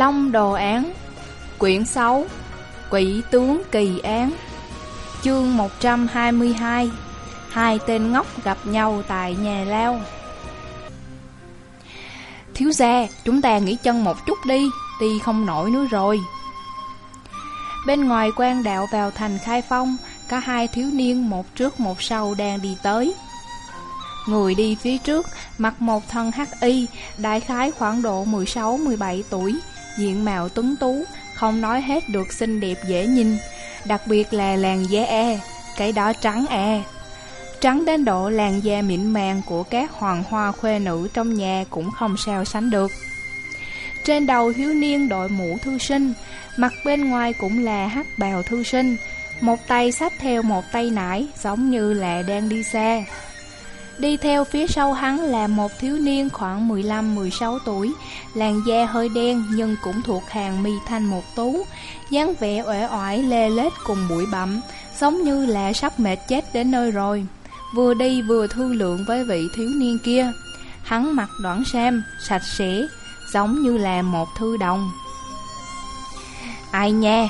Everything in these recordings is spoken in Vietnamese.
Long Đồ Án Quyển 6 Quỷ Tướng Kỳ Án Chương 122 Hai tên ngốc gặp nhau tại nhà lao. Thiếu gia, chúng ta nghỉ chân một chút đi, đi không nổi nữa rồi. Bên ngoài quan đạo vào thành khai phong Có hai thiếu niên một trước một sau đang đi tới. Người đi phía trước mặc một thân hắc y Đại khái khoảng độ 16-17 tuổi. Diện mạo tuấn tú, Không nói hết được xinh đẹp dễ nhìn, Đặc biệt là làn da e Cái đó trắng e. Trắng đến độ làn da mịn màng của các hoàng hoa khuê nữ trong nhà cũng không sao sánh được. Trên đầu thiếu niên đội mũ thư sinh, Mặt bên ngoài cũng là hắc bào thư sinh, Một tay sách theo một tay nải Giống như là đang đi xa. Đi theo phía sau hắn là một thiếu niên khoảng 15-16 tuổi. Làn da hơi đen nhưng cũng thuộc hàng mi thanh một tú. dáng vẻ uể oải lê lết cùng bụi bặm Giống như là sắp mệt chết đến nơi rồi. Vừa đi vừa thương lượng với vị thiếu niên kia. Hắn mặc đoạn sam, sạch sẽ Giống như là một thư đồng. Ai nha?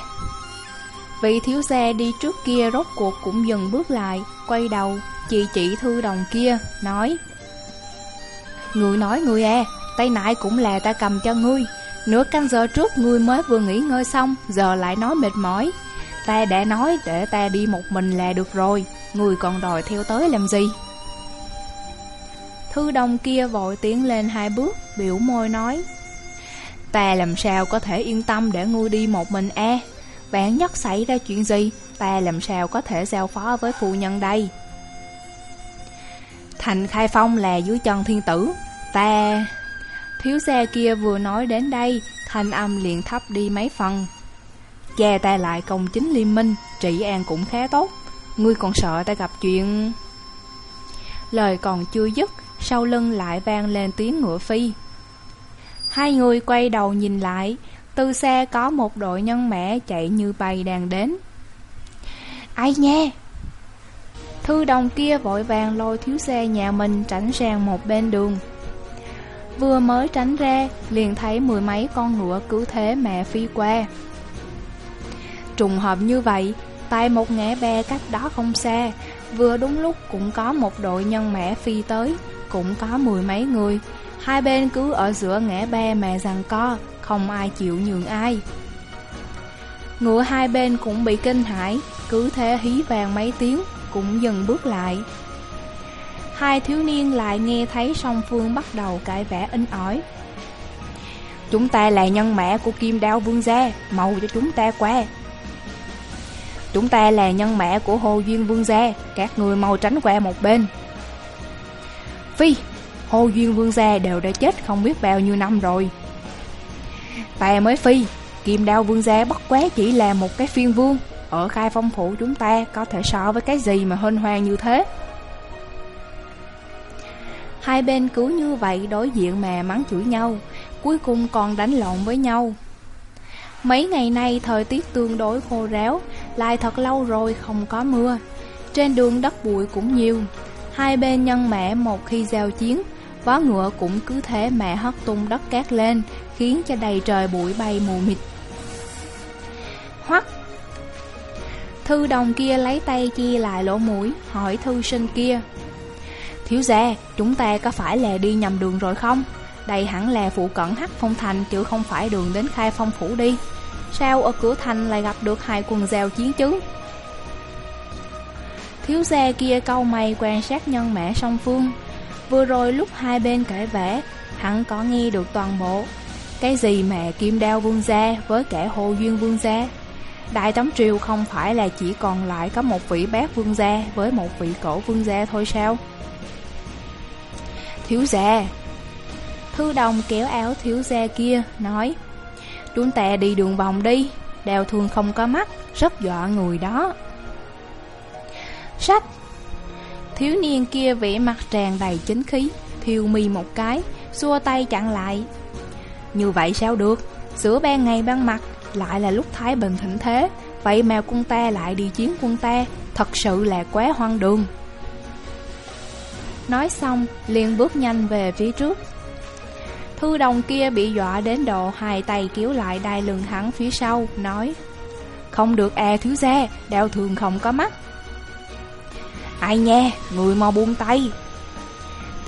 Vị thiếu gia đi trước kia rốt cuộc cũng dừng bước lại Quay đầu. Chị chỉ thư đồng kia, Nói. Người nói, người à Tay nại cũng là ta cầm cho ngươi. Nửa canh giờ trước ngươi mới vừa nghỉ ngơi xong, Giờ lại nói mệt mỏi. Ta đã nói để ta đi một mình là được rồi, Người còn đòi theo tới làm gì? Thư đồng kia vội tiến lên hai bước, Biểu môi nói. Ta làm sao có thể yên tâm để ngươi đi một mình e bạn nhất xảy ra chuyện gì? Ta làm sao có thể giao phó với phụ nhân đây? Thành khai phong là dưới chân thiên tử. Ta... Thiếu xe kia vừa nói đến đây, Thanh âm liền thấp đi mấy phần. Cha ta lại công chính liên minh, Trị an cũng khá tốt. Ngươi còn sợ ta gặp chuyện? Lời còn chưa dứt, Sau lưng lại vang lên tiếng ngựa phi. Hai người quay đầu nhìn lại Từ xe có một đội nhân mã chạy như bay đang đến. Ai nha Thư đồng kia vội vàng lôi thiếu xe nhà mình tránh sang một bên đường. Vừa mới tránh ra, liền thấy mười mấy con ngựa cứ thế mẹ phi qua. Trùng hợp như vậy, Tại một ngã ba cách đó không xa, Vừa đúng lúc cũng có một đội nhân mã phi tới, Cũng có mười mấy người. Hai bên cứ ở giữa ngã ba mà rằng co, Không ai chịu nhường ai. Ngựa hai bên cũng bị kinh hãi, Cứ thế hí vàng mấy tiếng. Cũng dần bước lại. Hai thiếu niên lại nghe thấy song phương bắt đầu cãi vẽ in ỏi. Chúng ta là nhân mã của kim đao vương gia, Màu cho chúng ta qua. Chúng ta là nhân mã của Hồ Duyên Vương gia, Các người mau tránh qua một bên. Phi, Hồ Duyên Vương gia đều đã chết không biết bao nhiêu năm rồi. Ta mới phi, Kim đao vương gia bất quá chỉ là một cái phiên vương. Ở khai phong phủ chúng ta Có thể so với cái gì mà hên hoang như thế? Hai bên cứ như vậy đối diện mà mắng chửi nhau, Cuối cùng còn đánh lộn với nhau. Mấy ngày nay thời tiết tương đối khô ráo, Lại thật lâu rồi không có mưa. Trên đường đất bụi cũng nhiều, Hai bên nhân mẹ một khi giao chiến, Vó ngựa cũng cứ thế mẹ hất tung đất cát lên, Khiến cho đầy trời bụi bay mù mịt. Hoắc Thư đồng kia lấy tay chia lại lỗ mũi Hỏi thư sinh kia. Thiếu gia, chúng ta có phải là đi nhầm đường rồi không? Đây hẳn là phụ cận hắc phong thành chứ không phải đường đến khai phong phủ đi. Sao ở cửa thành lại gặp được hai quần giao chiến chứ? Thiếu gia kia câu mày quan sát nhân mã song phương. Vừa rồi lúc hai bên cãi vẽ Hắn có nghe được toàn bộ. Cái gì mà kim đao vương gia với kẻ hồ duyên vương gia? Đại tống triều không phải là chỉ còn lại có một vị bác vương gia với một vị cổ vương gia thôi sao? Thiếu gia. Thư đồng kéo áo thiếu gia kia, Nói Chúng ta đi đường vòng đi Đèo thường không có mắt, Rất dọa người đó. Sách. Thiếu niên kia vẽ mặt tràn đầy chính khí, Thiêu mi một cái, Xua tay chặn lại. Như vậy sao được? Giữa ban ngày ban mặt lại là lúc Thái Bình thịnh thế Vậy mà quân ta lại đi chiến quân ta Thật sự là quá hoang đường. Nói xong liền bước nhanh về phía trước. Thư đồng kia bị dọa đến độ hai tay kéo lại đai lưng hắn phía sau, nói Không được e thiếu gia, đeo thường không có mắt. Ai nha, người mau buông tay.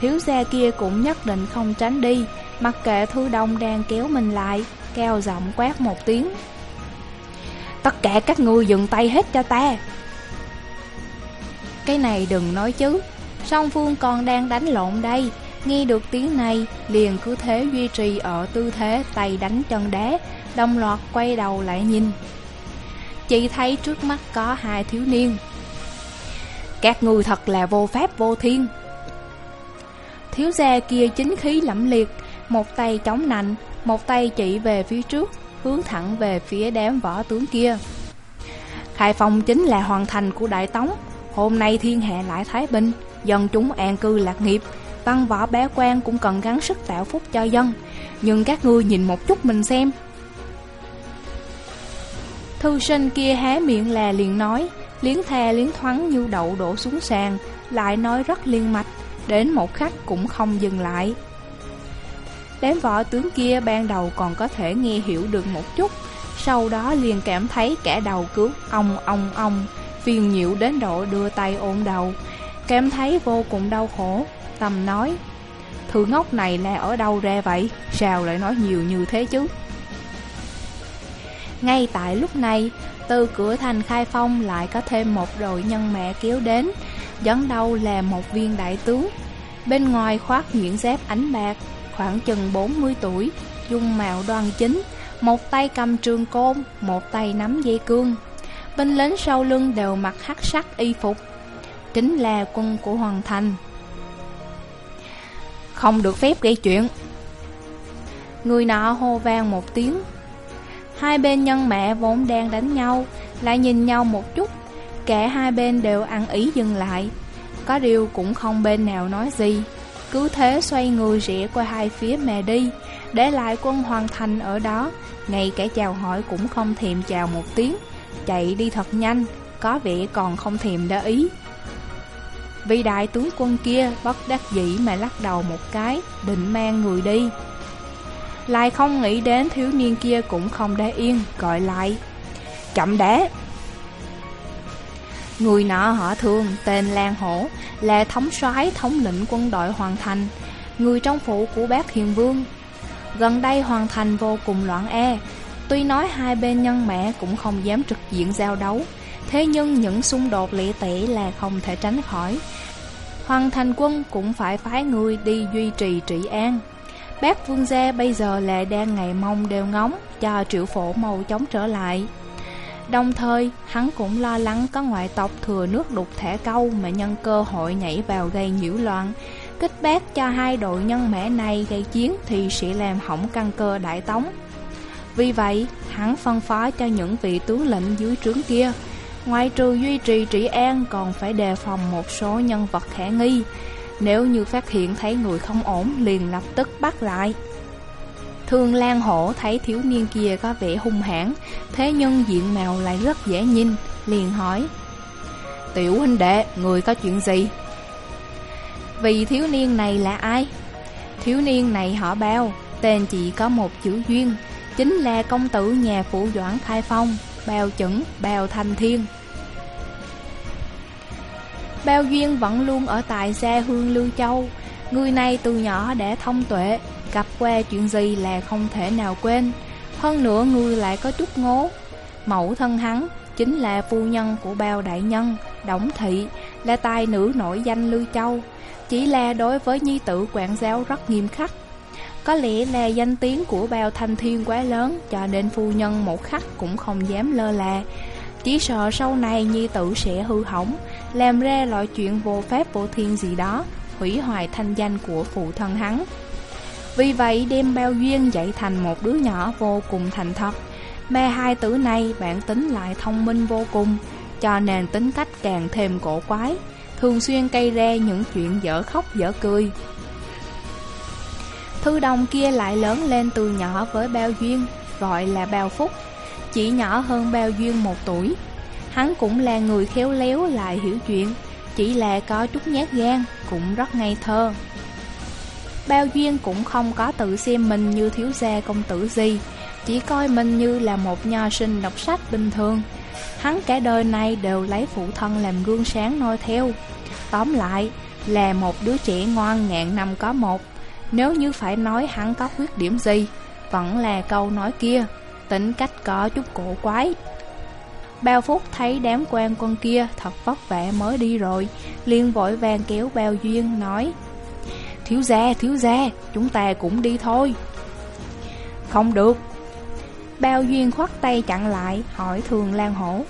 Thiếu gia kia cũng nhất định không tránh đi Mặc kệ thư đồng đang kéo mình lại. Cao giọng quát một tiếng. Tất cả các ngươi dừng tay hết cho ta. Cái này đừng nói chứ, Song Phương còn đang đánh lộn đây. Nghe được tiếng này, Liền cứ thế duy trì ở tư thế Tay đánh chân đá, Đồng loạt quay đầu lại nhìn. Chỉ thấy trước mắt có hai thiếu niên. Các ngươi thật là vô pháp, vô thiên. Thiếu gia kia chính khí lẫm liệt, Một tay chống nạnh một tay chỉ về phía trước, Hướng thẳng về phía đám võ tướng kia. Khai Phong chính là hoàn thành của Đại Tống. Hôm nay thiên hạ lại Thái Bình, Dân chúng an cư lạc nghiệp. Văn võ bé quan cũng cần gắng sức tạo phúc cho dân. Nhưng các ngươi nhìn một chút mình xem. Thư sinh kia hé miệng là liền nói Liến the liến thoáng như đậu đổ xuống sàn, Lại nói rất liên mạch. Đến một khắc cũng không dừng lại. Đám võ tướng kia ban đầu còn có thể nghe hiểu được một chút. Sau đó liền cảm thấy cả đầu cứ ong ong ong, Phiền nhiễu đến độ đưa tay ôm đầu. Cảm thấy vô cùng đau khổ. Tâm nói Thứ ngốc này là ở đâu ra vậy? Sao lại nói nhiều như thế chứ? Ngay tại lúc này, Từ cửa thành khai phong lại có thêm một đội nhân mẹ kéo đến, Dẫn đầu là một viên đại tướng. Bên ngoài khoác nhuyễn giáp ánh bạc Khoảng chừng 40 tuổi, Dung mạo đoan chính, Một tay cầm trường côn, Một tay nắm dây cương. Binh lính sau lưng đều mặc hắc sắc y phục Chính là quân của Hoàng Thành. Không được phép gây chuyện. Người nọ hô vang một tiếng. Hai bên nhân mẹ vốn đang đánh nhau, Lại nhìn nhau một chút. Cả hai bên đều ăn ý dừng lại. Có điều cũng không bên nào nói gì. Cứ thế xoay người rẽ qua hai phía mẹ đi, Để lại quân hoàn thành ở đó. Ngay cả chào hỏi cũng không thèm chào một tiếng. Chạy đi thật nhanh, Có vẻ còn không thèm để ý. Vị đại tướng quân kia bất đắc dĩ mà lắc đầu một cái, Định mang người đi. Lại không nghĩ đến thiếu niên kia cũng không để yên, Gọi lại, Chậm đã. Người nọ họ thường tên Lan Hổ, Là thống soái, thống lĩnh quân đội Hoàng Thành, Người trong phủ của bác Hiền Vương. Gần đây Hoàng Thành vô cùng loạn e Tuy nói hai bên nhân mẹ cũng không dám trực diện giao đấu, Thế nhưng những xung đột lễ tẻ là không thể tránh khỏi. Hoàng thành quân cũng phải phái người đi duy trì trị an. Bác vương gia bây giờ là đang ngày mong đều ngóng, Cho triệu phổ màu chống trở lại. Đồng thời, hắn cũng lo lắng có ngoại tộc thừa nước đục thẻ câu mà nhân cơ hội nhảy vào gây nhiễu loạn. Kích bác cho hai đội nhân mã này gây chiến thì sẽ làm hỏng căn cơ đại tống. Vì vậy, hắn phân phó cho những vị tướng lĩnh dưới trướng kia, ngoài trừ duy trì trị an còn phải đề phòng một số nhân vật khả nghi. Nếu như phát hiện thấy người không ổn, liền lập tức bắt lại. Thương Lan Hổ thấy thiếu niên kia có vẻ hung hãn, thế nhưng diện mạo lại rất dễ nhìn, liền hỏi. Tiểu huynh đệ, người có chuyện gì? Vì thiếu niên này là ai? Thiếu niên này họ bao, tên chỉ có một chữ duyên, chính là công tử nhà phủ doãn khai phong, bao chẩn, bao thanh thiên. Bao duyên vẫn luôn ở tại gia hương Lưu Châu, người này từ nhỏ đã thông tuệ, gặp qua chuyện gì là không thể nào quên. Hơn nữa người lại có chút ngố. Mẫu thân hắn chính là phu nhân của bao đại nhân, Đổng Thị, là tài nữ nổi danh Lưu Châu. Chỉ là đối với nhi tử quản giáo rất nghiêm khắc, có lẽ là danh tiếng của bao thanh thiên quá lớn Cho nên phu nhân một khắc cũng không dám lơ là Chỉ sợ sau này nhi tử sẽ hư hỏng Làm ra loại chuyện vô phép vô thiên gì đó Hủy hoại thanh danh của phụ thân hắn vì vậy đem bao duyên dạy thành một đứa nhỏ vô cùng thành thật mẹ hai tử này bản tính lại thông minh vô cùng Cho nên tính cách càng thêm cổ quái Thường xuyên gây ra những chuyện dở khóc dở cười Thư đồng kia lại lớn lên từ nhỏ với bao duyên, gọi là bao phúc, chỉ nhỏ hơn bao duyên một tuổi. Hắn cũng là người khéo léo lại hiểu chuyện, chỉ là có chút nhát gan, cũng rất ngây thơ. Bao Duyên cũng không có tự xem mình như thiếu gia công tử gì, Chỉ coi mình như là một nho sinh đọc sách bình thường. Hắn cả đời này đều lấy phụ thân làm gương sáng noi theo. Tóm lại, là một đứa trẻ ngoan ngạn năm có một. Nếu như phải nói hắn có khuyết điểm gì, Vẫn là câu nói kia, Tính cách có chút cổ quái. Bao phúc thấy đám quan quân kia thật vất vả mới đi rồi, liền vội vàng kéo bao duyên, nói Thiếu gia, thiếu gia, chúng ta cũng đi thôi. Không được. Bao duyên khoát tay chặn lại hỏi thường lan hổ.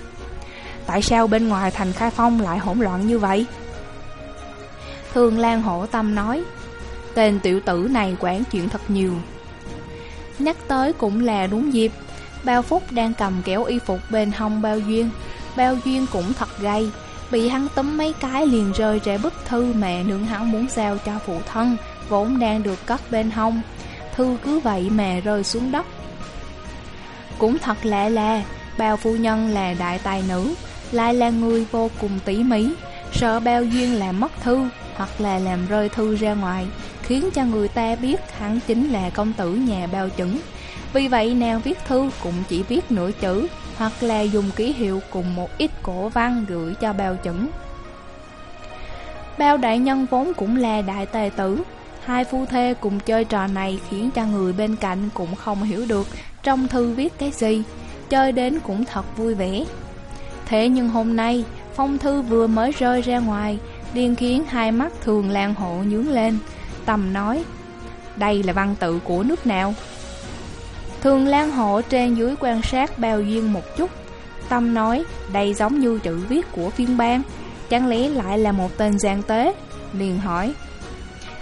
Tại sao bên ngoài thành khai phong lại hỗn loạn như vậy? Thường Lan Hổ Tâm nói Tên tiểu tử này quản chuyện thật nhiều. Nhắc tới cũng là đúng dịp Bao Phúc đang cầm kéo y phục bên hông Bao Duyên. Bao Duyên cũng thật gay Bị hắn tấm mấy cái liền rơi ra bức thư mẹ nương hắn muốn giao cho phụ thân, Vốn đang được cất bên hông. Thư cứ vậy mà rơi xuống đất. Cũng thật lạ là, Bao phu nhân là đại tài nữ, Lại là người vô cùng tỉ mỉ, Sợ bao duyên làm mất thư, Hoặc là làm rơi thư ra ngoài, Khiến cho người ta biết hắn chính là công tử nhà bao chứng vì vậy nàng viết thư cũng chỉ viết nửa chữ hoặc là dùng ký hiệu cùng một ít cổ văn gửi cho bao chẩn. Bao đại nhân vốn cũng là đại tề tử, Hai phu thê cùng chơi trò này khiến cho người bên cạnh cũng không hiểu được trong thư viết cái gì, Chơi đến cũng thật vui vẻ. Thế nhưng hôm nay, phong thư vừa mới rơi ra ngoài, liền khiến hai mắt thường lan hộ nhướng lên, Tầm nói, Đây là văn tự của nước nào? Thường Lan Hộ trên dưới quan sát bao duyên một chút. Tâm nói đây giống như chữ viết của phiên bang Chẳng lẽ lại là một tên gian tế? Liền hỏi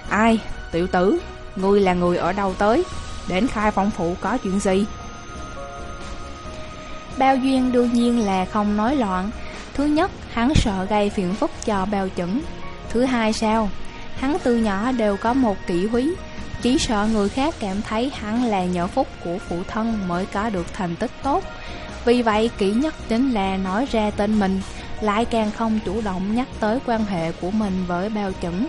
Ai, tiểu tử, ngươi là người ở đâu tới? Đến khai phong phụ có chuyện gì? Bao duyên đương nhiên là không nói loạn. Thứ nhất, hắn sợ gây phiền phức cho bao chuẩn Thứ hai sao, hắn từ nhỏ đều có một kỷ húy chỉ sợ người khác cảm thấy hắn là nhờ phúc của phụ thân mới có được thành tích tốt. Vì vậy, kỹ nhất chính là nói ra tên mình, Lại càng không chủ động nhắc tới quan hệ của mình với bao chuẩn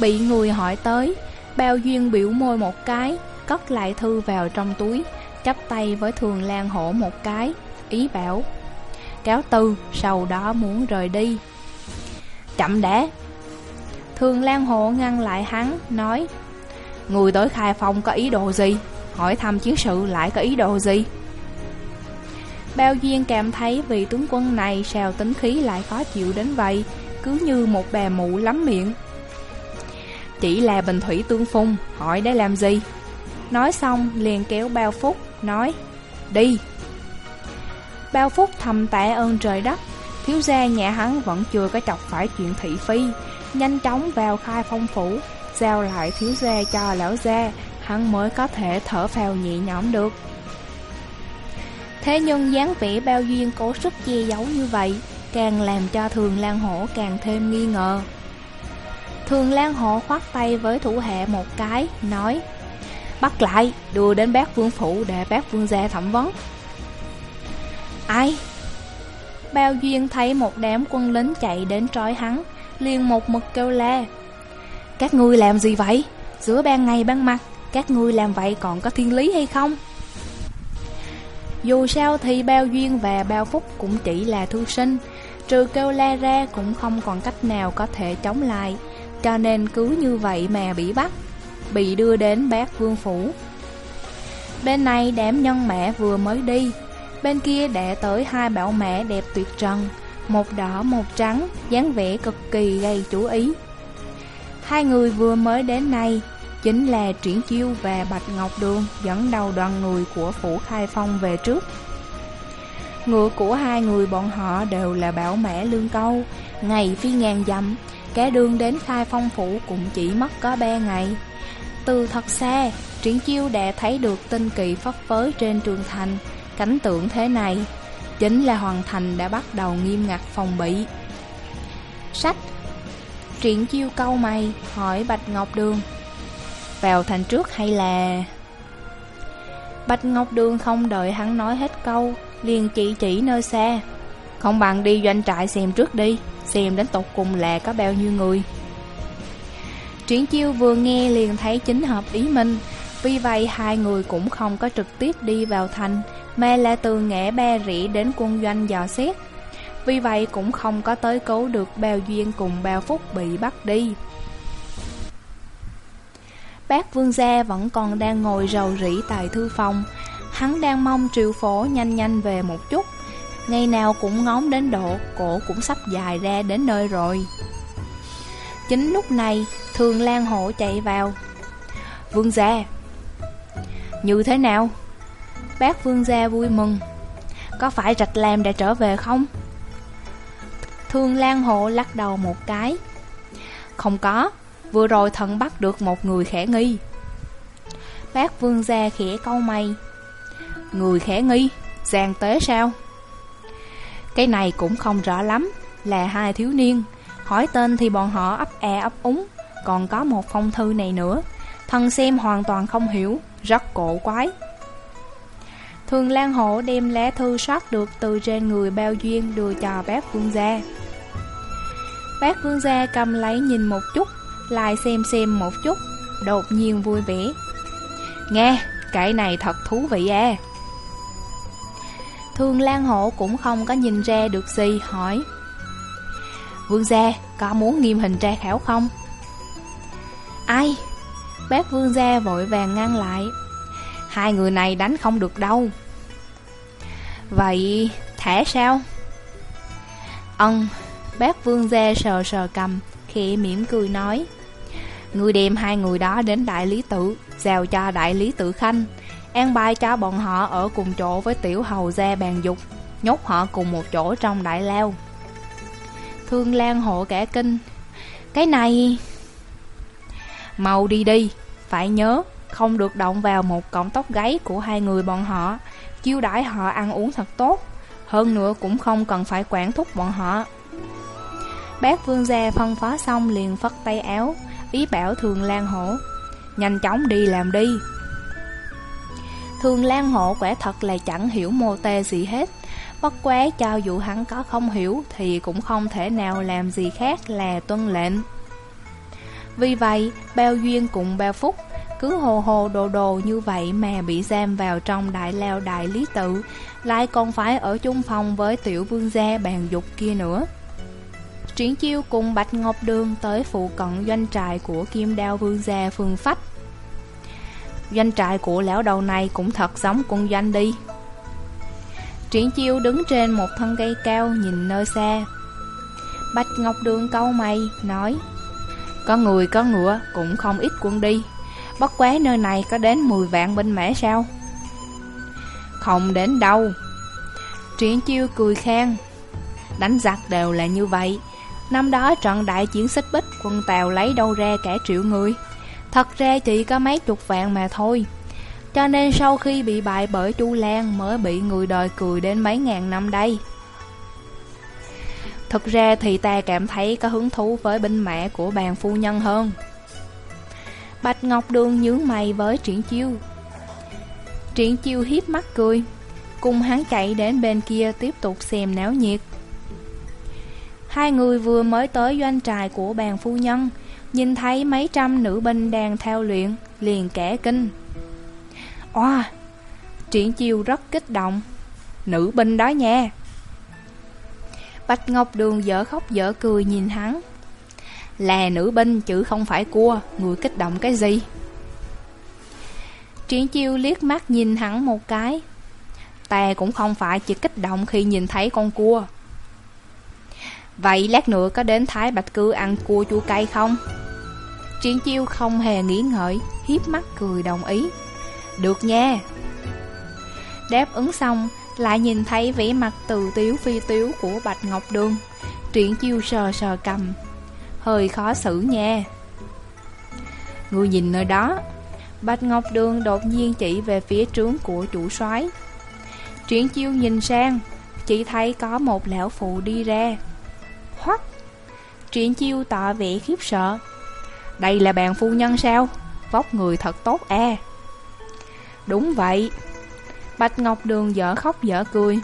Bị người hỏi tới, Bao duyên biểu môi một cái, Cất lại thư vào trong túi, Chắp tay với thường lan hổ một cái, Ý bảo, Cáo từ sau đó muốn rời đi. Chậm đã. Thường Lan Hộ ngăn lại hắn, nói Người tới khai phong có ý đồ gì? Hỏi thăm chiến sự lại có ý đồ gì? Bao Duyên cảm thấy vị tướng quân này sao tính khí lại khó chịu đến vậy Cứ như một bà mụ lắm miệng Chỉ là bình thủy tương phung, hỏi để làm gì? Nói xong liền kéo Bao Phúc, nói Đi Bao Phúc thầm tạ ơn trời đất Thiếu gia nhà hắn vẫn chưa có chọc phải chuyện thị phi nhanh chóng vào khai phong phủ, giao lại thiếu gia cho lão gia, hắn mới có thể thở phào nhẹ nhõm được. Thế nhưng dáng vẻ bao duyên cố sức che giấu như vậy, càng làm cho Thường Lan Hổ càng thêm nghi ngờ. Thường Lan Hổ khoát tay với thủ hạ một cái, nói Bắt lại, đưa đến bác vương phủ để bác vương gia thẩm vấn. Ai? Bao Duyên thấy một đám quân lính chạy đến trói hắn, liền một mực kêu la Các ngươi làm gì vậy? Giữa ban ngày ban mặt, Các ngươi làm vậy còn có thiên lý hay không? Dù sao thì bao duyên và bao phúc cũng chỉ là thư sinh, Trừ kêu la ra cũng không còn cách nào có thể chống lại Cho nên cứ như vậy mà bị bắt, Bị đưa đến bác vương phủ Bên này đám nhân mẹ vừa mới đi, Bên kia đã tới hai bảo mẹ đẹp tuyệt trần một đỏ một trắng, dáng vẻ cực kỳ gây chú ý. Hai người vừa mới đến nay chính là Triển Chiêu và Bạch Ngọc Đường dẫn đầu đoàn người của Phủ Khai Phong về trước. Ngựa của hai người bọn họ đều là bảo mã lương câu, ngày phi ngàn dặm, cả đường đến Khai Phong Phủ cũng chỉ mất có ba ngày. Từ thật xa, Triển Chiêu đã thấy được tinh kỳ phấp phới trên trường thành, cảnh tượng thế này Chính là Hoàng Thành đã bắt đầu nghiêm ngặt phòng bị. Sách Triển chiêu câu mày hỏi Bạch Ngọc Đường. Vào thành trước hay là... Bạch Ngọc Đường không đợi hắn nói hết câu, liền chỉ chỉ nơi xa. Không bằng đi doanh trại xem trước đi, Xem đến tột cùng là có bao nhiêu người. Triển chiêu vừa nghe liền thấy chính hợp ý mình, Vì vậy hai người cũng không có trực tiếp đi vào thành mà là từ nghệ ba rỉ đến quân doanh dò xét. Vì vậy cũng không có tới cứu được bao duyên cùng bao phúc bị bắt đi. Bác vương gia vẫn còn đang ngồi rầu rĩ tại thư phòng. Hắn đang mong triệu phổ nhanh nhanh về một chút. Ngày nào cũng ngóng đến độ Cổ cũng sắp dài ra đến nơi rồi. Chính lúc này, Thường Lan Hổ chạy vào. Vương gia, Như thế nào? Bác vương gia vui mừng. Có phải rạch làm đã trở về không? Thương Lan Hộ lắc đầu một cái. Không có, Vừa rồi thần bắt được một người khẽ nghi. Bác vương gia khẽ câu mày. Người khẽ nghi Giang tế sao? Cái này cũng không rõ lắm, Là hai thiếu niên. Hỏi tên thì bọn họ ấp e ấp úng. Còn có một phong thư này nữa. Thần xem hoàn toàn không hiểu, Rất cổ quái. Thường Lan Hổ đem lá thư soát được từ trên người bao duyên đưa cho bác vương gia. Bác vương gia cầm lấy nhìn một chút Lại xem xem một chút Đột nhiên vui vẻ. Nghe, cái này thật thú vị à. Thường Lan Hổ cũng không có nhìn ra được gì hỏi. Vương gia có muốn nghiêm hình tra khảo không? Ai? Bác vương gia vội vàng ngăn lại. Hai người này đánh không được đâu. Vậy, thẻ sao? Ân, Bác vương gia sờ sờ cầm, Khẽ mỉm cười nói. Người đem hai người đó đến đại lý tự Giao cho đại lý tự khanh, An bài cho bọn họ ở cùng chỗ với tiểu hầu gia bàn dục, Nhốt họ cùng một chỗ trong đại lao Thương Lan hộ cả kinh, Cái này, Mau đi đi, Phải nhớ không được động vào một cọng tóc gáy của hai người bọn họ. Chiêu đãi họ ăn uống thật tốt Hơn nữa cũng không cần phải quản thúc bọn họ. Bác vương gia phân phó xong liền phất tay áo Ý bảo thường lan hổ Nhanh chóng đi làm đi. Thường lan hổ quả thật là chẳng hiểu mô tê gì hết Bất quá cho dù hắn có không hiểu Thì cũng không thể nào làm gì khác là tuân lệnh. Vì vậy, bao duyên cùng bao phúc cứ hồ hồ đồ đồ như vậy mà bị giam vào trong đại lao đại lý tự. Lại còn phải ở chung phòng với tiểu vương gia bàn dục kia nữa. Triển chiêu cùng Bạch Ngọc Đường tới phụ cận doanh trại của Kim Đao Vương gia Phương Phách. Doanh trại của lão đầu này cũng thật giống quân doanh đi. Triển chiêu đứng trên một thân cây cao nhìn nơi xa. Bạch Ngọc Đường câu mày, nói, Có người có ngựa cũng không ít quân đi. Bất quá nơi này có đến 10 vạn binh mã sao? Không đến đâu. Triển chiêu cười khen. Đánh giặc đều là như vậy. Năm đó trận đại chiến xích bích, Quân Tàu lấy đâu ra cả triệu người? Thật ra chỉ có mấy chục vạn mà thôi. Cho nên sau khi bị bại bởi Chu Lan Mới bị người đời cười đến mấy ngàn năm đây. Thực ra thì ta cảm thấy có hứng thú với binh mã của bàn phu nhân hơn. Bạch Ngọc Đường nhướng mày với Triển Chiêu. Triển Chiêu hiếp mắt cười, Cùng hắn chạy đến bên kia tiếp tục xem náo nhiệt. Hai người vừa mới tới doanh trại của bàn phu nhân, Nhìn thấy mấy trăm nữ binh đang theo luyện, Liền kẻ kinh. Oa! Triển chiêu rất kích động. Nữ binh đó nha! Bạch Ngọc Đường dở khóc dở cười nhìn hắn. Là nữ binh chứ không phải cua, Người kích động cái gì? Triển chiêu liếc mắt nhìn hắn một cái. Ta cũng không phải chỉ kích động khi nhìn thấy con cua. Vậy lát nữa có đến Thái Bạch Cư ăn cua chua cay không? Triển chiêu không hề nghĩ ngợi, hiếp mắt cười đồng ý. Được nha. Đáp ứng xong, Lại nhìn thấy vẻ mặt từ tiếu phi tiếu của Bạch Ngọc Đường. Triển chiêu sờ sờ cầm. Hơi khó xử nha. Người nhìn nơi đó, Bạch Ngọc Đường đột nhiên chỉ về phía trướng của chủ soái. Triển chiêu nhìn sang, Chỉ thấy có một lão phụ đi ra. Hoắc! Triển chiêu tỏ vẻ khiếp sợ. Đây là bạn phu nhân sao? Vóc người thật tốt à Đúng vậy. Bạch Ngọc Đường dở khóc dở cười.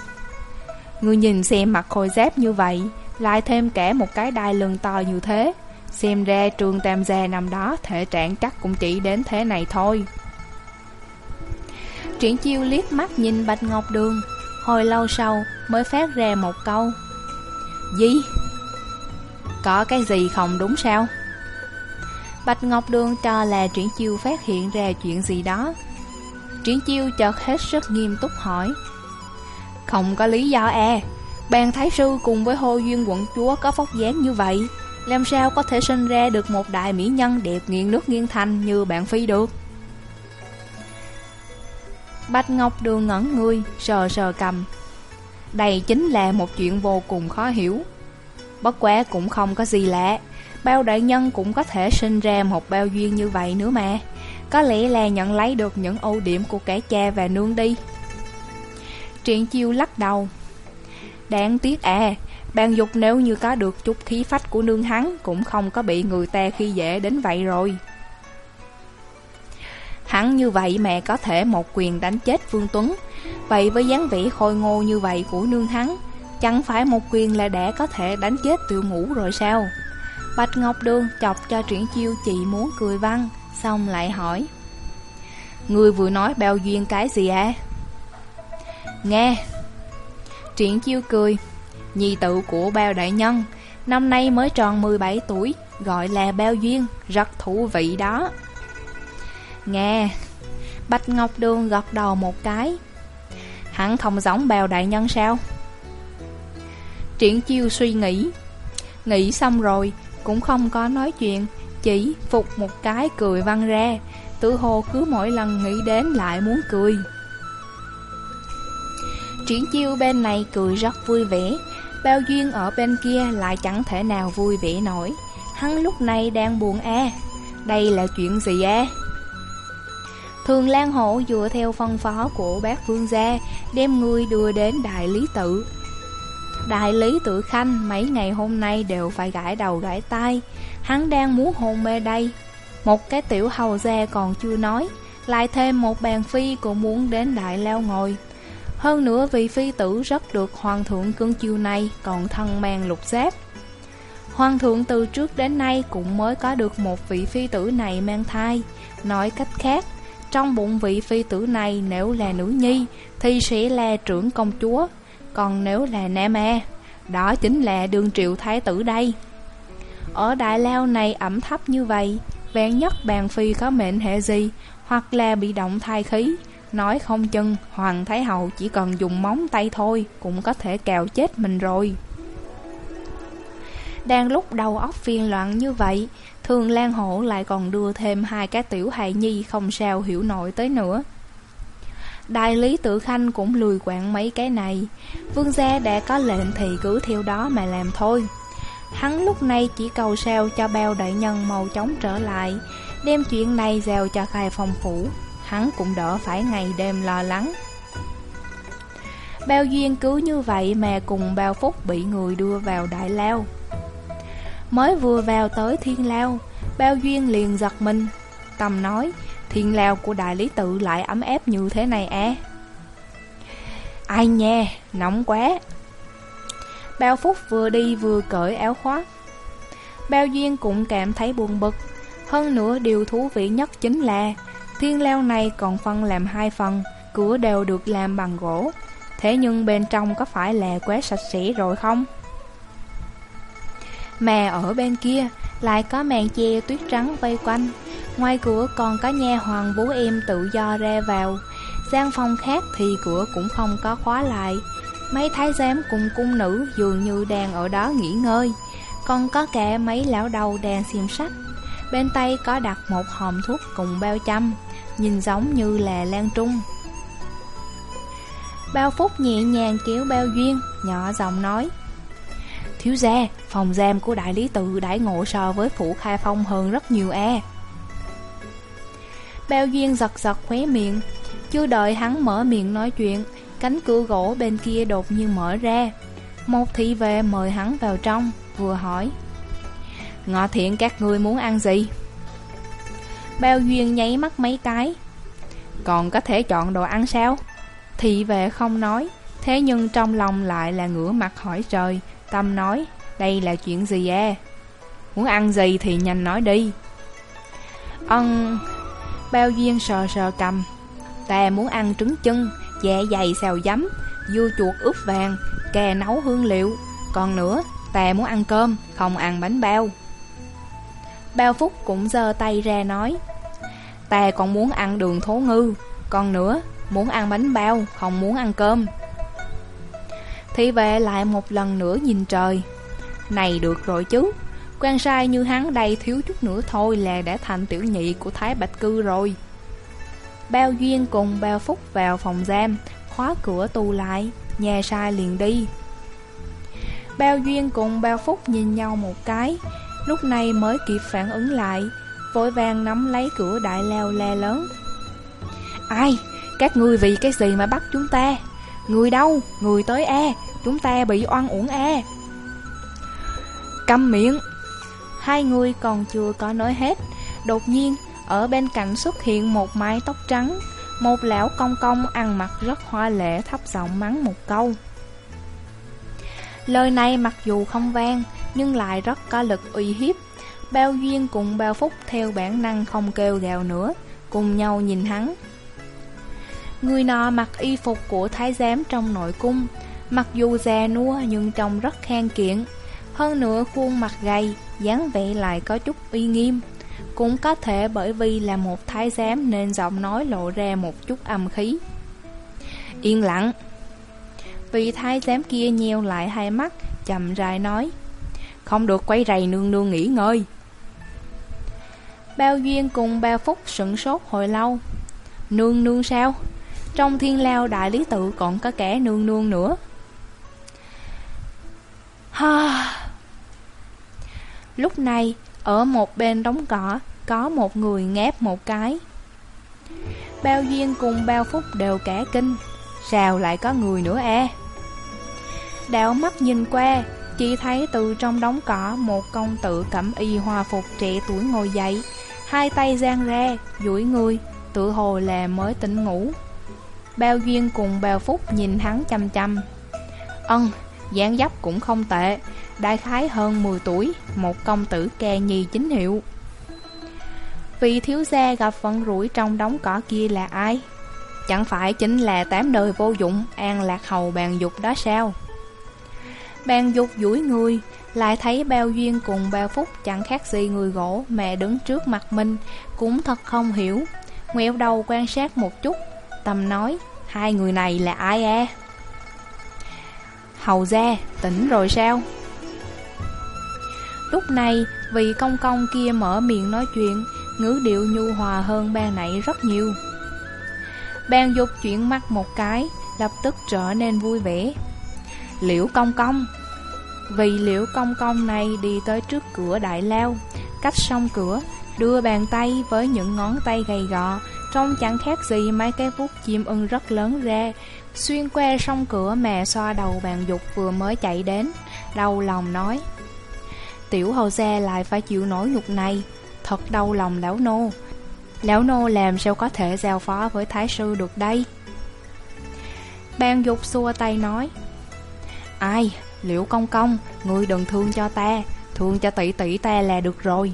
Người nhìn xem mặt khôi giáp như vậy lại thêm kẻ một cái đai lưng to như thế. Xem ra trường Tam Gia năm đó thể trạng chắc cũng chỉ đến thế này thôi. Triển chiêu liếc mắt nhìn Bạch Ngọc Đường, Hồi lâu sau mới phát ra một câu. Gì? Có cái gì không đúng sao? Bạch Ngọc Đường cho là Triển chiêu phát hiện ra chuyện gì đó. Triển chiêu chợt hết sức nghiêm túc hỏi. Không có lý do e Bàn Thái Sư cùng với Hô Duyên quận chúa có phóc dáng như vậy Làm sao có thể sinh ra được một đại mỹ nhân đẹp nghiêng nước nghiêng thành như bạn Phi được? Bạch Ngọc Đường ngẩn người, sờ sờ cầm. Đây chính là một chuyện vô cùng khó hiểu. Bất quá cũng không có gì lạ Bao đại nhân cũng có thể sinh ra một bao duyên như vậy nữa mà. Có lẽ là nhận lấy được những ưu điểm của cả cha và nương đi. Triển chiêu lắc đầu. Đáng tiếc à Bàn dục nếu như có được chút khí phách của nương hắn Cũng không có bị người ta khi dễ đến vậy rồi. Hắn như vậy mẹ có thể một quyền đánh chết Vương Tuấn. Vậy với dáng vẻ khôi ngô như vậy của nương hắn, Chẳng phải một quyền là đã có thể đánh chết tiểu ngũ rồi sao? Bạch Ngọc Đường chọc cho triển chiêu chị muốn cười văn Xong lại hỏi. Người vừa nói bao duyên cái gì à? Nghe Triển chiêu cười. Nhi tự của bao đại nhân, Năm nay mới tròn 17 tuổi, Gọi là bao duyên, Rất thú vị đó. Nghe, Bạch Ngọc Đường gật đầu một cái. Hắn không giống bao đại nhân sao? Triển chiêu suy nghĩ. Nghĩ xong rồi, Cũng không có nói chuyện, Chỉ phục một cái cười văng ra. Tự hồ cứ mỗi lần nghĩ đến lại muốn cười. Triển chiêu bên này cười rất vui vẻ. Bao duyên ở bên kia lại chẳng thể nào vui vẻ nổi. Hắn lúc này đang buồn e. Đây là chuyện gì e? Thường Lan Hổ dựa theo phân phó của bác Vương Gia, Đem người đưa đến Đại Lý Tự Đại Lý Tự Khanh mấy ngày hôm nay đều phải gãi đầu gãi tai. Hắn đang muốn hôn mê đây. Một cái tiểu hầu gia còn chưa nói, Lại thêm một bàn phi cũng muốn đến Đại Lao ngồi hơn nữa vị phi tử rất được hoàng thượng cưng chiều này còn thân mang lục giáp. Hoàng thượng từ trước đến nay cũng mới có được một vị phi tử này mang thai. Nói cách khác, trong bụng vị phi tử này nếu là nữ nhi thì sẽ là trưởng công chúa, còn nếu là nam e, đó chính là đương triệu thái tử đây. Ở Đại Lao này ẩm thấp như vậy, vẹn nhất bàn phi có mệnh hệ gì, hoặc là bị động thai khí, Nói không chừng Hoàng Thái Hậu chỉ cần dùng móng tay thôi, Cũng có thể cào chết mình rồi. Đang lúc đầu óc phiền loạn như vậy Thường Lan Hổ lại còn đưa thêm hai cái tiểu hài nhi không sao hiểu nổi tới nữa. Đại lý tự khanh cũng lùi quạng mấy cái này. Vương gia đã có lệnh thì cứ theo đó mà làm thôi. Hắn lúc này chỉ cầu sao cho bao đại nhân mau chóng trở lại, Đem chuyện này giao cho khai phòng phủ hắn cũng đỡ phải ngày đêm lo lắng. Bao duyên cứ như vậy mà cùng bao phúc bị người đưa vào đại lao. Mới vừa vào tới thiên lao, bao duyên liền giật mình. Tâm nói, thiên lao của đại lý tự lại ấm ép như thế này à? Ai nha, nóng quá. Bao phúc vừa đi vừa cởi áo khoác. Bao duyên cũng cảm thấy buồn bực. Hơn nữa điều thú vị nhất chính là Thiên leo này còn phân làm hai phần, cửa đều được làm bằng gỗ. Thế nhưng bên trong có phải là quét sạch sẽ rồi không? Mà ở bên kia lại có màn che tuyết trắng vây quanh. Ngoài cửa còn có nha hoàng bố em tự do ra vào. gian phòng khác thì cửa cũng không có khóa lại. Mấy thái giám cùng cung nữ dường như đang ở đó nghỉ ngơi. Còn có cả mấy lão đầu đang xem sách. Bên tay có đặt một hòm thuốc cùng bao chăm nhìn giống như là Lan Trung. Bao Phúc nhẹ nhàng kéo Bao Duyên, nhỏ giọng nói. Thiếu gia, phòng giam của đại lý tự đãi ngộ so với phủ khai phong hơn rất nhiều e. Bao Duyên giật giật khóe miệng, chưa đợi hắn mở miệng nói chuyện, cánh cửa gỗ bên kia đột nhiên mở ra. Một thị vệ mời hắn vào trong, vừa hỏi. Ngọ thiện các ngươi muốn ăn gì? Bao Duyên nháy mắt mấy cái. Còn có thể chọn đồ ăn sao? Thị vệ không nói. Thế nhưng trong lòng lại là ngửa mặt hỏi trời, Tâm nói, Đây là chuyện gì à? Muốn ăn gì thì nhanh nói đi. Ân, Bao duyên sờ sờ cầm. Ta muốn ăn trứng chân Dạ dày xào giấm, Dưa chuột ướp vàng, Kè nấu hương liệu. Còn nữa Ta muốn ăn cơm, Không ăn bánh bao. Bao Phúc cũng giơ tay ra nói, Ta còn muốn ăn đường thố ngư, Còn nữa, Muốn ăn bánh bao, Không muốn ăn cơm. Thị vệ lại một lần nữa nhìn trời. Này được rồi chứ, quan sai như hắn đây thiếu chút nữa thôi là đã thành tiểu nhị của Thái Bạch Cư rồi. Bao Duyên cùng Bao Phúc vào phòng giam, Khóa cửa tù lại, Nhà sai liền đi. Bao Duyên cùng Bao Phúc nhìn nhau một cái Lúc này mới kịp phản ứng lại, Vội vàng nắm lấy cửa đại leo le lớn Ai? Các ngươi vì cái gì mà bắt chúng ta? Người đâu? Người tới e Chúng ta bị oan uổng e Câm miệng Hai người còn chưa có nói hết, Đột nhiên, Ở bên cạnh xuất hiện một mái tóc trắng Một lão công công ăn mặc rất hoa lệ, thấp giọng mắng một câu Lời này mặc dù không vang Nhưng lại rất có lực uy hiếp. Bao duyên cùng bao phúc theo bản năng không kêu gào nữa Cùng nhau nhìn hắn. Người nọ mặc y phục của thái giám trong nội cung Mặc dù già nua nhưng trông rất khang kiện Hơn nữa khuôn mặt gầy, dáng vẻ lại có chút uy nghiêm. Cũng có thể bởi vì là một thái giám nên giọng nói lộ ra một chút âm khí. Yên lặng. Vị thái giám kia nheo lại hai mắt, chậm rãi nói Không được quay rầy nương nương nghỉ ngơi Bao Duyên cùng bao Phúc sững sốt hồi lâu Nương nương sao? Trong thiên lao đại lý tự còn có kẻ nương nương nữa Ha. Lúc này, ở một bên đống cỏ, có một người ngáp một cái. Bao Duyên cùng bao Phúc đều cả kinh, sao lại có người nữa e? Đạo mắt nhìn qua, chỉ thấy từ trong đống cỏ một công tử cẩm y hoa phục trẻ tuổi ngồi dậy, hai tay giang ra, duỗi người, tự hồ là mới tỉnh ngủ. Bao Duyên cùng bao Phúc nhìn hắn chăm chăm. Ân, dáng dấp cũng không tệ, đại khái hơn 10 tuổi, một công tử kè nhì chính hiệu. Vị thiếu gia gặp vận rủi trong đống cỏ kia là ai? Chẳng phải chính là tám đời vô dụng, an lạc hầu bàn dục đó sao? Bàn dục duỗi người, lại thấy bao duyên cùng bao phúc chẳng khác gì người gỗ mẹ đứng trước mặt mình, cũng thật không hiểu. Ngoẹo đầu quan sát một chút, tâm nói, hai người này là ai à? Hầu gia, tỉnh rồi sao? Lúc này, vị công công kia mở miệng nói chuyện, ngữ điệu nhu hòa hơn ba nãy rất nhiều. Ban dục chuyển mắt một cái, lập tức trở nên vui vẻ. Liễu công công Vì liễu công công này đi tới trước cửa đại lao, cách xong cửa, đưa bàn tay với những ngón tay gầy gò, trông chẳng khác gì mấy cái vuốt chim ưng rất lớn ra, xuyên qua song cửa mẹ xoa đầu bàn dục vừa mới chạy đến, đau lòng nói. Tiểu hầu gia lại phải chịu nổi nhục này Thật đau lòng lão nô Lão nô làm sao có thể giao phó với thái sư được đây? Ban dục xua tay nói Ai, liễu công công Ngươi đừng thương cho ta Thương cho tỷ tỷ ta là được rồi.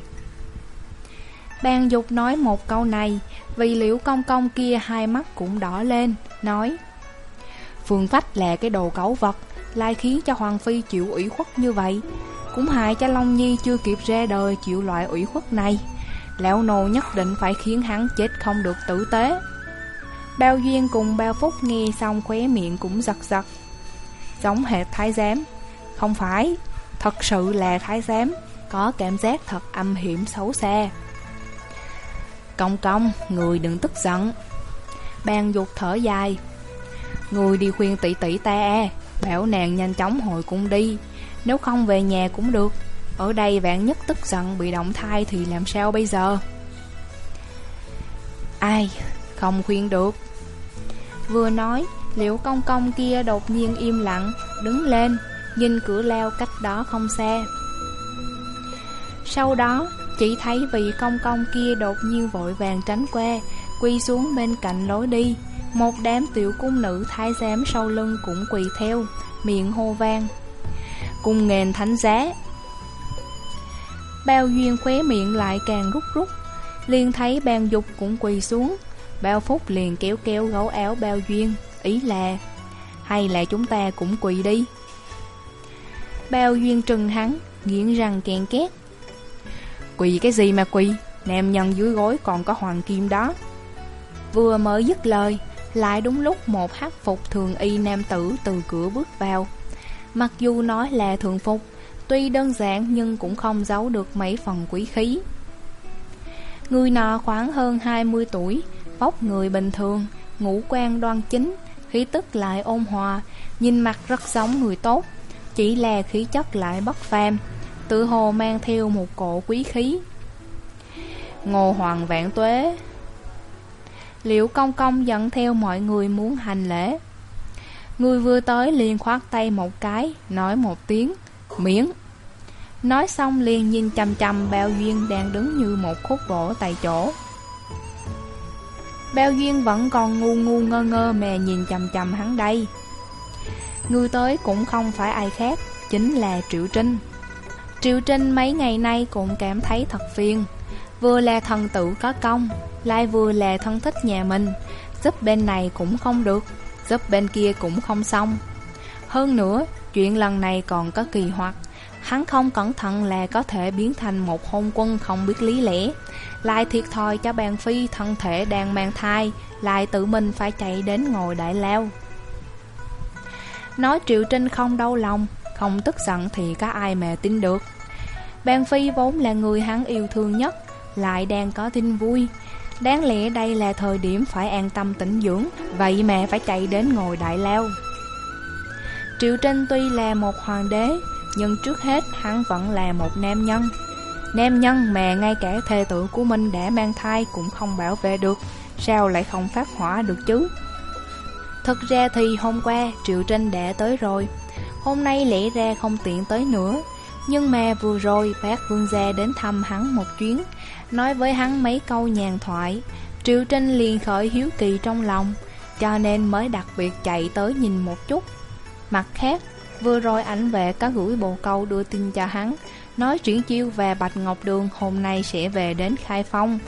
Ban dục nói một câu này Vì liễu công công kia hai mắt cũng đỏ lên Nói Phương Phách là cái đồ cẩu vật lai khiến cho Hoàng Phi chịu ủy khuất như vậy cũng hại cho Long Nhi chưa kịp ra đời chịu loại ủy khuất này. Lão nô nhất định phải khiến hắn chết không được tử tế. Bao Duyên cùng Bao Phúc nghe xong khóe miệng cũng giật giật. Giống hệt thái giám. Không phải, thật sự là thái giám Có cảm giác thật âm hiểm xấu xa. Công công, người đừng tức giận. Ban dục thở dài. Người đi khuyên tỷ tỷ ta Bảo nàng nhanh chóng hồi cung đi nếu không về nhà cũng được. Ở đây vạn nhất tức giận bị động thai thì làm sao bây giờ? Ai, Không khuyên được. Vừa nói Liệu công công kia đột nhiên im lặng, Đứng lên, Nhìn cửa leo cách đó không xa. Sau đó, Chỉ thấy vị công công kia đột nhiên vội vàng tránh qua Quy xuống bên cạnh lối đi. Một đám tiểu cung nữ thái giám sau lưng cũng quỳ theo, Miệng hô vang. Cung nghền thánh giá Bao duyên khóe miệng lại càng rút rút. Liền thấy bàn dục cũng quỳ xuống. Bao phúc liền kéo kéo gấu áo bao duyên, Ý là, Hay là chúng ta cũng quỳ đi. Bao duyên trừng hắn, Nghiến răng kèn két. Quỳ cái gì mà quỳ? Nam nhân dưới gối còn có hoàng kim đó. Vừa mới dứt lời, Lại đúng lúc một hắc phục thường y nam tử từ cửa bước vào. Mặc dù nói là thường phục Tuy đơn giản nhưng cũng không giấu được mấy phần quý khí. Người nọ khoảng hơn 20 tuổi, Vóc người bình thường, Ngũ quan đoan chính, Khí tức lại ôn hòa, Nhìn mặt rất giống người tốt, Chỉ là khí chất lại bất phàm, Tự hồ mang theo một cổ quý khí. Ngô Hoàng Vạn Tuế Liệu công công dẫn theo mọi người muốn hành lễ. Người vừa tới liền khoát tay một cái, Nói một tiếng. Miễn Nói xong liền nhìn chăm chăm Bao Duyên đang đứng như một khúc gỗ tại chỗ. Bao Duyên vẫn còn ngu ngu ngơ ngơ mè nhìn chầm chầm hắn đây. Người tới cũng không phải ai khác, Chính là Triệu Trinh. Triệu Trinh mấy ngày nay cũng cảm thấy thật phiền. Vừa là thần tử có công, Lại vừa là thân thích nhà mình. Giúp bên này cũng không được, Giúp bên kia cũng không xong. Hơn nữa Chuyện lần này còn có kỳ hoặc. Hắn không cẩn thận là có thể biến thành một hôn quân không biết lý lẽ. Lại thiệt thòi cho bàn phi thân thể đang mang thai, Lại tự mình phải chạy đến ngồi đại lao. Nói Triệu Trinh không đau lòng, Không tức giận thì có ai mà tin được. Bàn phi vốn là người hắn yêu thương nhất, Lại đang có tin vui. Đáng lẽ đây là thời điểm phải an tâm tĩnh dưỡng, Vậy mà phải chạy đến ngồi đại lao. Triệu Trinh tuy là một hoàng đế, nhưng trước hết hắn vẫn là một nam nhân. Nam nhân mà ngay cả thê tử của mình đã mang thai cũng không bảo vệ được, Sao lại không phát hỏa được chứ? Thực ra thì hôm qua Triệu Trinh đã tới rồi. Hôm nay lẽ ra không tiện tới nữa, Nhưng mà vừa rồi bác vương gia đến thăm hắn một chuyến, Nói với hắn mấy câu nhàn thoại. Triệu Trinh liền khởi hiếu kỳ trong lòng, Cho nên mới đặc biệt chạy tới nhìn một chút. Mặt khác, Vừa rồi ảnh vệ có gửi bồ câu đưa tin cho hắn, Nói chuyển chiêu và Bạch Ngọc Đường hôm nay sẽ về đến Khai Phong.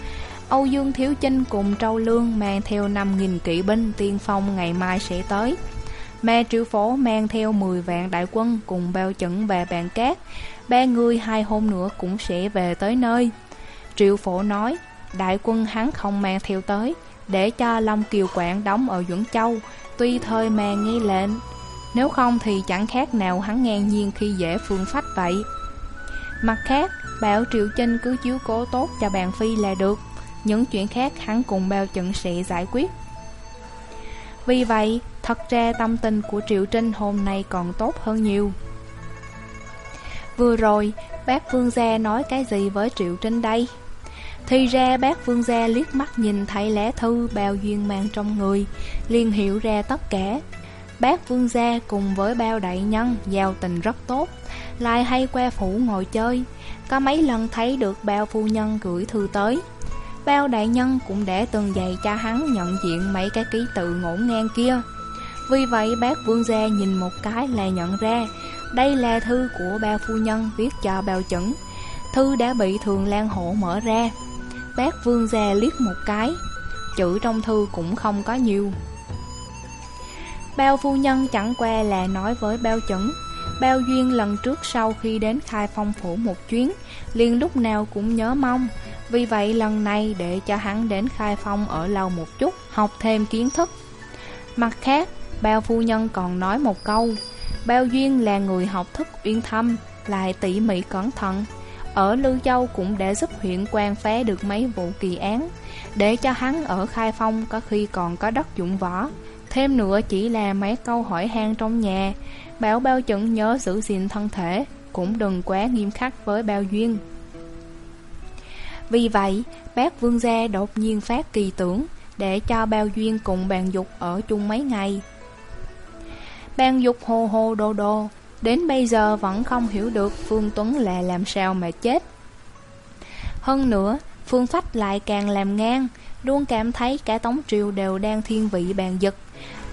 Âu Dương Thiếu Chinh cùng Trâu Lương mang theo 5.000 kỵ binh tiên phong ngày mai sẽ tới. Mẹ triệu phổ mang theo 10 vạn đại quân cùng bao chẩn và bàn cát. Ba người hai hôm nữa cũng sẽ về tới nơi. Triệu phổ nói, Đại quân hắn không mang theo tới, Để cho Long Kiều Quảng đóng ở Duẩn Châu, Tuy thời mang nghi lệnh nếu không thì chẳng khác nào hắn ngang nhiên khi dễ phương phách vậy. Mặt khác, Bảo Triệu Trinh cứ chiếu cố tốt cho bàn phi là được. Những chuyện khác hắn cùng bao trận sẽ giải quyết. Vì vậy, thật ra tâm tình của Triệu Trinh hôm nay còn tốt hơn nhiều. Vừa rồi, bác Vương Gia nói cái gì với Triệu Trinh đây? Thì ra bác Vương Gia liếc mắt nhìn thấy lá thư bao duyên mang trong người liền hiểu ra tất cả. Bác vương gia cùng với bao đại nhân giao tình rất tốt, Lại hay qua phủ ngồi chơi. Có mấy lần thấy được bao phu nhân gửi thư tới, Bao đại nhân cũng đã từng dạy cho hắn nhận diện mấy cái ký tự ngổn ngang kia. Vì vậy bác vương gia nhìn một cái là nhận ra, Đây là thư của bao phu nhân viết cho bao chẩn. Thư đã bị thường lan hộ mở ra. Bác vương gia liếc một cái, Chữ trong thư cũng không có nhiều. Bao phu nhân chẳng qua là nói với bao chẩn. Bao duyên lần trước sau khi đến khai phong phủ một chuyến liền lúc nào cũng nhớ mong. Vì vậy lần này để cho hắn đến khai phong ở lâu một chút Học thêm kiến thức. Mặt khác, bao phu nhân còn nói một câu Bao duyên là người học thức uyên thâm Lại tỉ mỉ cẩn thận. Ở Lưu Châu cũng đã giúp huyện quan phá được mấy vụ kỳ án. Để cho hắn ở khai phong có khi còn có đất dụng võ. Thêm nữa chỉ là mấy câu hỏi han trong nhà. Bảo bao chuẩn nhớ giữ gìn thân thể, Cũng đừng quá nghiêm khắc với bao duyên. Vì vậy, bác vương gia đột nhiên phát kỳ tưởng Để cho bao duyên cùng bàn dục ở chung mấy ngày. Bàn dục hồ hồ đô đô Đến bây giờ vẫn không hiểu được Phương Tuấn là làm sao mà chết. Hơn nữa, Phương Phách lại càng làm ngang, Luôn cảm thấy cả Tống Triều đều đang thiên vị bàn giật.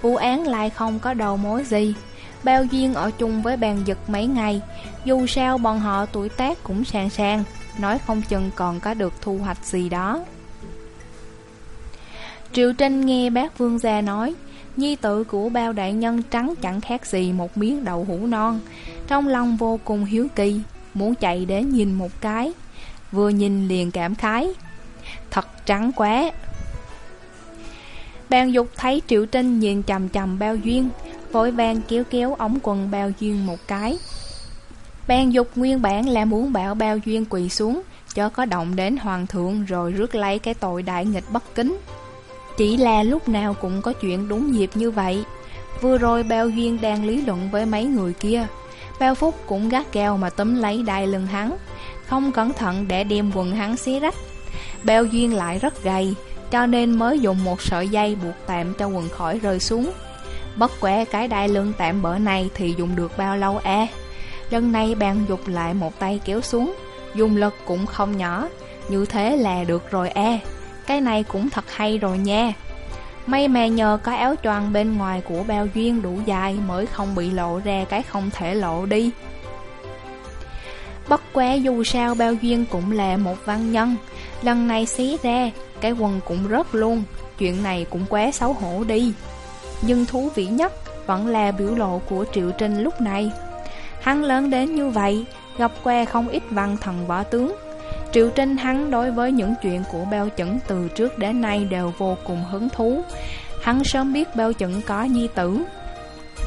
Vụ án lại không có đầu mối gì. Bao duyên ở chung với bàn giật mấy ngày. Dù sao bọn họ tuổi tác cũng sàng sàng, Nói không chừng còn có được thu hoạch gì đó. Triệu Trinh nghe bác vương gia nói, Nhi tự của bao đại nhân trắng chẳng khác gì một miếng đậu hũ non. Trong lòng vô cùng hiếu kỳ, Muốn chạy đến nhìn một cái. Vừa nhìn liền cảm khái, Thật trắng quá Bàn dục thấy Triệu Trinh nhìn chầm chầm bao duyên, Vội vàng kéo kéo ống quần bao duyên một cái. Bàn dục nguyên bản là muốn bảo bao duyên quỳ xuống, Cho có động đến hoàng thượng rồi rước lấy cái tội đại nghịch bất kính. Chỉ là lúc nào cũng có chuyện đúng dịp như vậy. Vừa rồi bao duyên đang lý luận với mấy người kia. Bao phúc cũng gắt gao mà tấm lấy đai lưng hắn, Không cẩn thận để đem quần hắn xé rách. Bao duyên lại rất gầy cho nên mới dùng một sợi dây buộc tạm cho quần khỏi rơi xuống. Bất quẻ cái đai lưng tạm bỡ này thì dùng được bao lâu à Lần này bàn dục lại một tay kéo xuống, Dùng lực cũng không nhỏ. Như thế là được rồi e. Cái này cũng thật hay rồi nha. May mà nhờ có áo choàng bên ngoài của bao duyên đủ dài Mới không bị lộ ra cái không thể lộ đi. Bất quá dù sao, bao duyên cũng là một văn nhân. Lần này xí ra Cái quần cũng rớt luôn Chuyện này cũng quá xấu hổ đi Nhưng thú vị nhất Vẫn là biểu lộ của Triệu Trinh lúc này Hắn lớn đến như vậy, gặp qua không ít văn thần võ tướng. Triệu Trinh hắn đối với những chuyện của bao chẩn từ trước đến nay đều vô cùng hứng thú. Hắn sớm biết bao chẩn có nhi tử.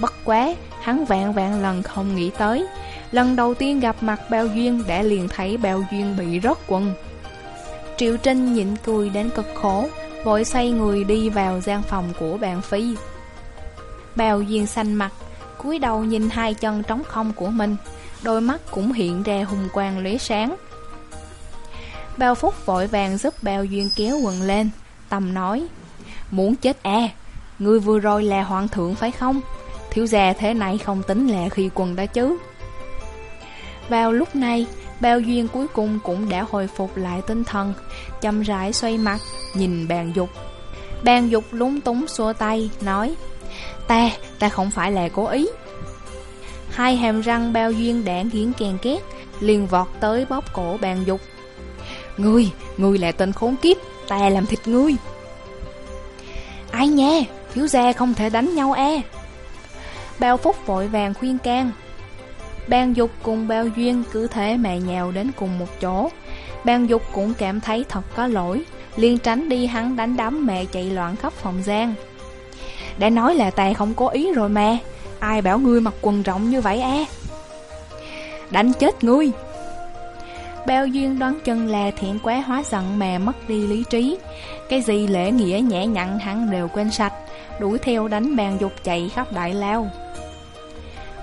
Bất quá, hắn vạn vạn lần không nghĩ tới. Lần đầu tiên gặp mặt bao duyên đã liền thấy bao duyên bị rớt quần. Triệu Trinh nhịn cười đến cực khổ, vội xoay người đi vào gian phòng của bạn Phi. Bao duyên xanh mặt, cúi đầu nhìn hai chân trống không của mình Đôi mắt cũng hiện ra hùng quang lóe sáng. Bao Phúc vội vàng giúp Bao Duyên kéo quần lên tầm nói Muốn chết à Ngươi vừa rồi là hoàng thượng phải không? Thiếu gia thế này không tính là khi quần đó chứ. Vào lúc này Bao Duyên cuối cùng cũng đã hồi phục lại tinh thần. Chậm rãi xoay mặt Nhìn bàn dục. Bàn dục lúng túng xua tay Nói Ta, ta không phải là cố ý. Hai hàm răng bao duyên đã nghiến kèn két liền vọt tới bóp cổ bàn dục. Ngươi, ngươi là tên khốn kiếp Ta làm thịt ngươi. Ai nha, thiếu gia không thể đánh nhau e Bao phúc vội vàng khuyên can Bàn dục cùng bao duyên cứ thế mà nhào đến cùng một chỗ. Bàn dục cũng cảm thấy thật có lỗi. Liền tránh đi hắn đánh đấm, mẹ chạy loạn khắp phòng gian đã nói là tè không cố ý rồi mà Ai bảo ngươi mặc quần rộng như vậy á Đánh chết ngươi. Bao duyên đoán chân là thiện quá hóa giận mà mất đi lý trí. Cái gì lễ nghĩa nhẹ nhặn hắn đều quên sạch. Đuổi theo đánh bàn dục chạy khắp đại lao.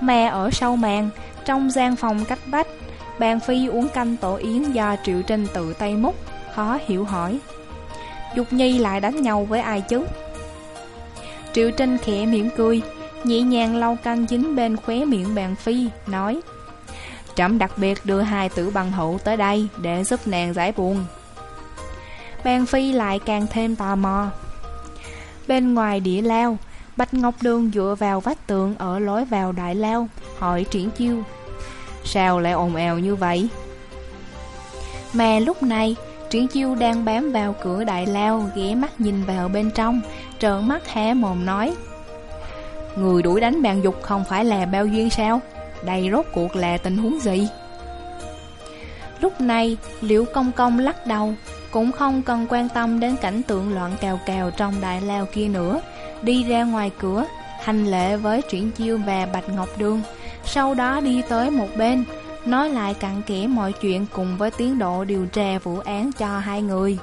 Mà ở sau màn trong gian phòng cách bách, Bàn phi uống canh tổ yến do Triệu Trinh tự tay múc Khó hiểu hỏi. Dục nhi lại đánh nhau với ai chứ? Triệu Trinh khẽ miệng cười Nhẹ nhàng lau canh dính bên khóe miệng bàn phi Nói Trẫm đặc biệt đưa hai tử bằng hữu tới đây Để giúp nàng giải buồn. Bàn phi lại càng thêm tò mò. Bên ngoài đĩa lao Bạch Ngọc Đường dựa vào vách tường Ở lối vào đại lao Hỏi triển chiêu. Sao lại ồn ào như vậy? Mà lúc này, Triển chiêu đang bám vào cửa đại lao Ghé mắt nhìn vào bên trong, Trợn mắt hé mồm nói, Người đuổi đánh bạn dục không phải là bao duyên sao? Đây rốt cuộc là tình huống gì? Lúc này, Liễu Công Công lắc đầu, Cũng không cần quan tâm đến cảnh tượng loạn cào cào trong đại lao kia nữa Đi ra ngoài cửa, Hành lễ với Triển Chiêu và Bạch Ngọc Đường. Sau đó đi tới một bên, Nói lại cặn kẽ mọi chuyện cùng với tiến độ điều tra vụ án cho hai người.